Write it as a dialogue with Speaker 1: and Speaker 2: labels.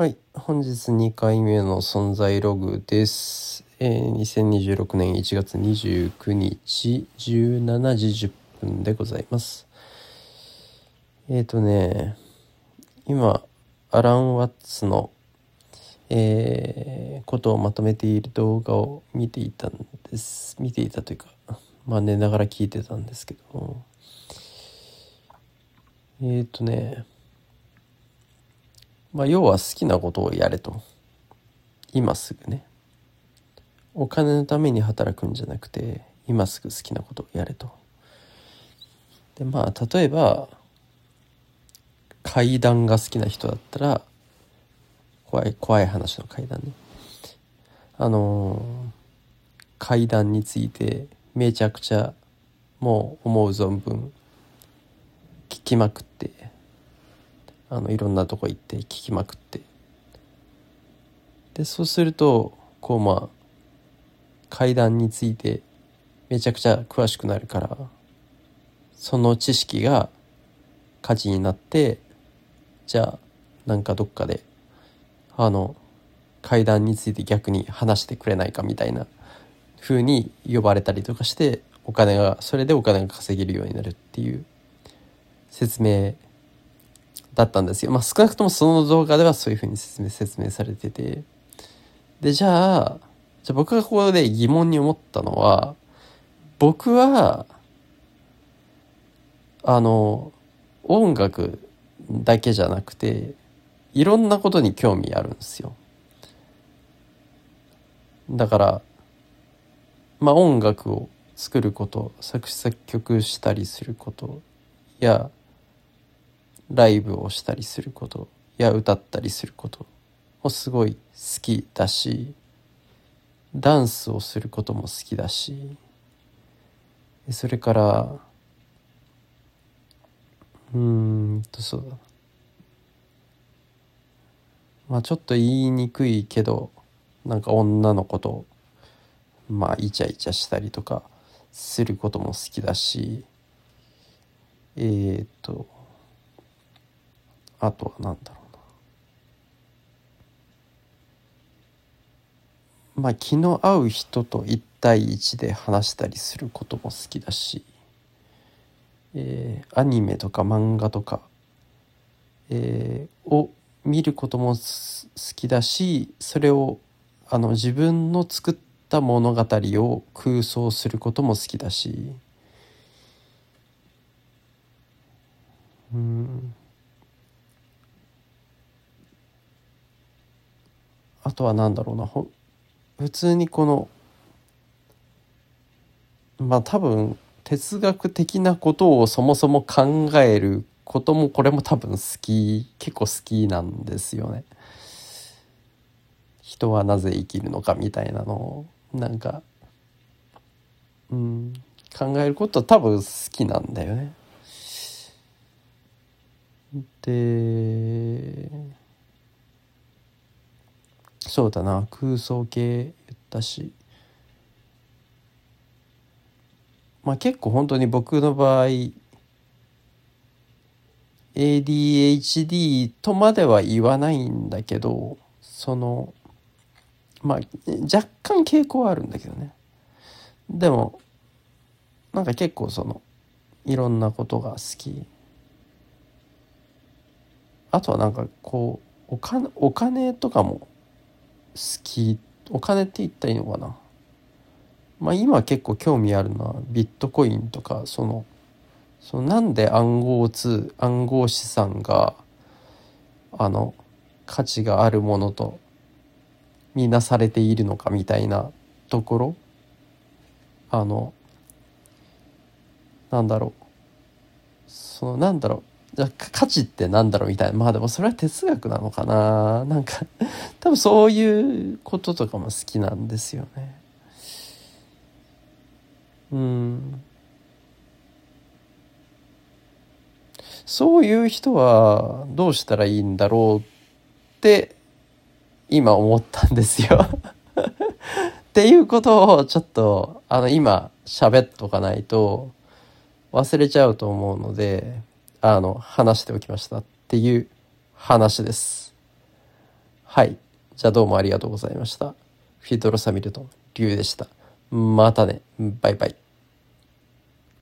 Speaker 1: はい。本日2回目の存在ログです。えー、2026年1月29日17時10分でございます。えっ、ー、とね、今、アラン・ワッツの、えー、ことをまとめている動画を見ていたんです。見ていたというか、まあ寝ながら聞いてたんですけど、えっ、ー、とね、まあ、要は好きなことをやれと。今すぐね。お金のために働くんじゃなくて、今すぐ好きなことをやれと。で、まあ、例えば、階段が好きな人だったら、怖い、怖い話の階段ね。あのー、階段についてめちゃくちゃもう思う存分聞きまくって、あのいろんなとこ行って聞きまくって。でそうするとこうまあ階段についてめちゃくちゃ詳しくなるからその知識が価値になってじゃあなんかどっかであの階段について逆に話してくれないかみたいな風に呼ばれたりとかしてお金がそれでお金が稼げるようになるっていう説明だったんですよ。まあ少なくともその動画ではそういうふうに説明説明されてて。で、じゃあ、じゃあ僕がここで疑問に思ったのは、僕は、あの、音楽だけじゃなくて、いろんなことに興味あるんですよ。だから、まあ音楽を作ること、作詞作曲したりすることや、ライブをしたりすることや歌ったりすることもすごい好きだしダンスをすることも好きだしそれからうんとそうだ。まあちょっと言いにくいけどなんか女の子とまあイチャイチャしたりとかすることも好きだしえー、っとあとは何だろうな。まあ気の合う人と1対1で話したりすることも好きだし、えー、アニメとか漫画とか、えー、を見ることも好きだしそれをあの自分の作った物語を空想することも好きだしうんあとは何だろうな普通にこのまあ多分哲学的なことをそもそも考えることもこれも多分好き結構好きなんですよね。人はなぜ生きるのかみたいなのをなんかうん考えることは多分好きなんだよね。でそうだな。空想系言ったし。まあ結構本当に僕の場合 ADHD とまでは言わないんだけどそのまあ若干傾向はあるんだけどね。でもなんか結構そのいろんなことが好き。あとはなんかこうお金お金とかも好きお金って言ったらいいのかな？まあ今結構興味あるのはビットコインとかそのそのなんで暗号通暗号資産があの価値があるものと見なされているのかみたいなところ？あのなんだろう？そのなんだろう？価値ってなんだろうみたいな。まあでもそれは哲学なのかな。なんか多分そういうこととかも好きなんですよね。うん。そういう人はどうしたらいいんだろうって今思ったんですよ。っていうことをちょっとあの今喋っとかないと忘れちゃうと思うので。あの話しておきましたっていう話です。はい。じゃあどうもありがとうございました。フィードロサミルトン、リュウでした。またね。バイバイ。